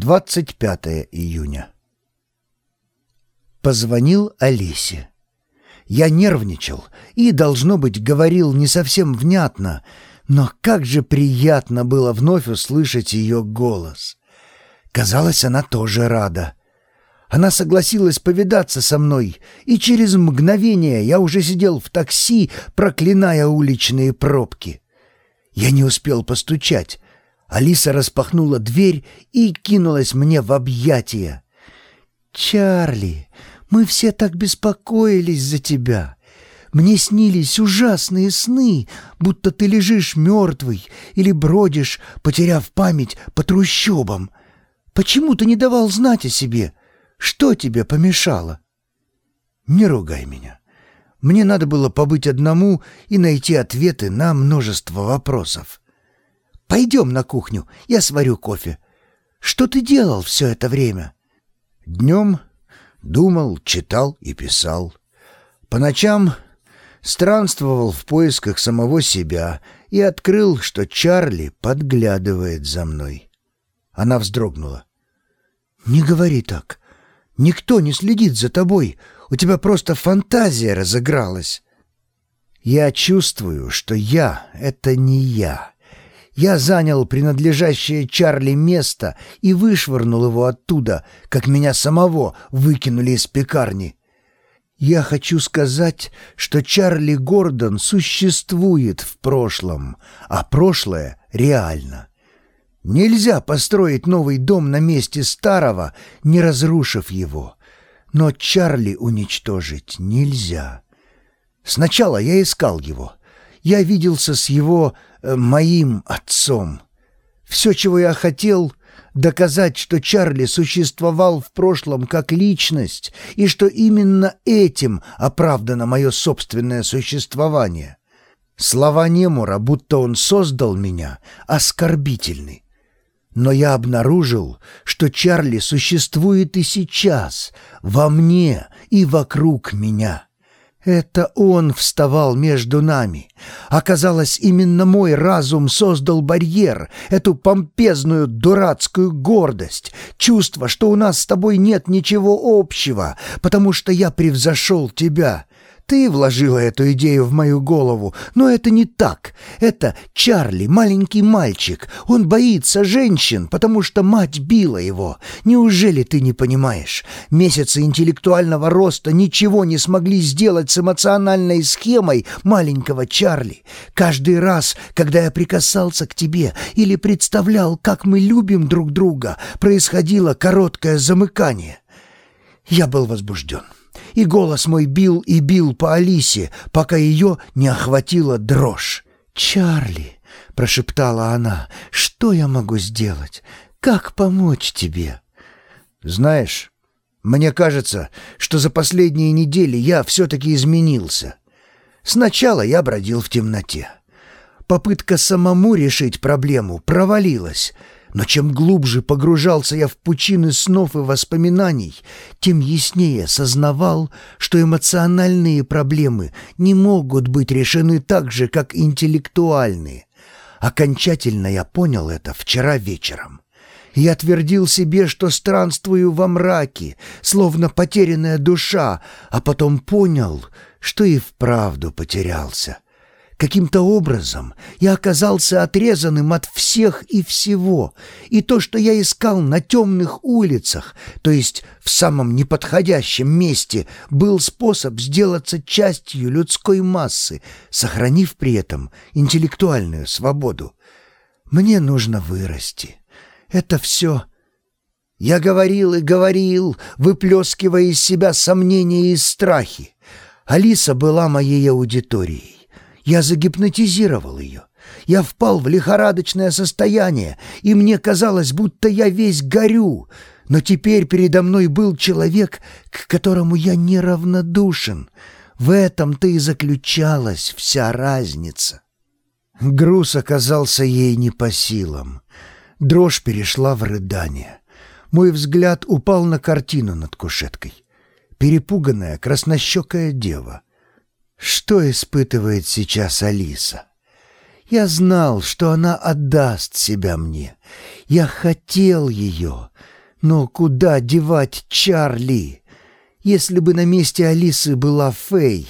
25 июня. Позвонил Алисе. Я нервничал и, должно быть, говорил не совсем внятно, но как же приятно было вновь услышать ее голос. Казалось, она тоже рада. Она согласилась повидаться со мной, и через мгновение я уже сидел в такси, проклиная уличные пробки. Я не успел постучать, Алиса распахнула дверь и кинулась мне в объятия. «Чарли, мы все так беспокоились за тебя. Мне снились ужасные сны, будто ты лежишь мертвый или бродишь, потеряв память по трущобам. Почему ты не давал знать о себе? Что тебе помешало?» «Не ругай меня. Мне надо было побыть одному и найти ответы на множество вопросов. Пойдем на кухню, я сварю кофе. Что ты делал все это время?» Днем думал, читал и писал. По ночам странствовал в поисках самого себя и открыл, что Чарли подглядывает за мной. Она вздрогнула. «Не говори так. Никто не следит за тобой. У тебя просто фантазия разыгралась». «Я чувствую, что я — это не я. Я занял принадлежащее Чарли место и вышвырнул его оттуда, как меня самого выкинули из пекарни. Я хочу сказать, что Чарли Гордон существует в прошлом, а прошлое реально. Нельзя построить новый дом на месте старого, не разрушив его. Но Чарли уничтожить нельзя. Сначала я искал его. Я виделся с его Э, моим отцом. Все, чего я хотел, доказать, что Чарли существовал в прошлом как личность и что именно этим оправдано мое собственное существование. Слова Немура, будто он создал меня, оскорбительны. Но я обнаружил, что Чарли существует и сейчас, во мне и вокруг меня. Это он вставал между нами. Оказалось, именно мой разум создал барьер, эту помпезную дурацкую гордость, чувство, что у нас с тобой нет ничего общего, потому что я превзошел тебя. Ты вложила эту идею в мою голову, но это не так. Это Чарли, маленький мальчик. Он боится женщин, потому что мать била его. Неужели ты не понимаешь? Месяцы интеллектуального роста ничего не смогли сделать с эмоциональной схемой маленького Чарли. Каждый раз, когда я прикасался к тебе или представлял, как мы любим друг друга, происходило короткое замыкание. Я был возбужден и голос мой бил и бил по Алисе, пока ее не охватила дрожь. «Чарли», — прошептала она, — «что я могу сделать? Как помочь тебе?» «Знаешь, мне кажется, что за последние недели я все-таки изменился. Сначала я бродил в темноте. Попытка самому решить проблему провалилась — но чем глубже погружался я в пучины снов и воспоминаний, тем яснее сознавал, что эмоциональные проблемы не могут быть решены так же, как интеллектуальные. Окончательно я понял это вчера вечером. Я твердил себе, что странствую во мраке, словно потерянная душа, а потом понял, что и вправду потерялся — Каким-то образом я оказался отрезанным от всех и всего, и то, что я искал на темных улицах, то есть в самом неподходящем месте, был способ сделаться частью людской массы, сохранив при этом интеллектуальную свободу. Мне нужно вырасти. Это все... Я говорил и говорил, выплескивая из себя сомнения и страхи. Алиса была моей аудиторией. Я загипнотизировал ее. Я впал в лихорадочное состояние, и мне казалось, будто я весь горю. Но теперь передо мной был человек, к которому я неравнодушен. В этом-то и заключалась вся разница. Груз оказался ей не по силам. Дрожь перешла в рыдание. Мой взгляд упал на картину над кушеткой. Перепуганная краснощекая дева — что испытывает сейчас Алиса? Я знал, что она отдаст себя мне. Я хотел ее. Но куда девать Чарли? Если бы на месте Алисы была Фэй,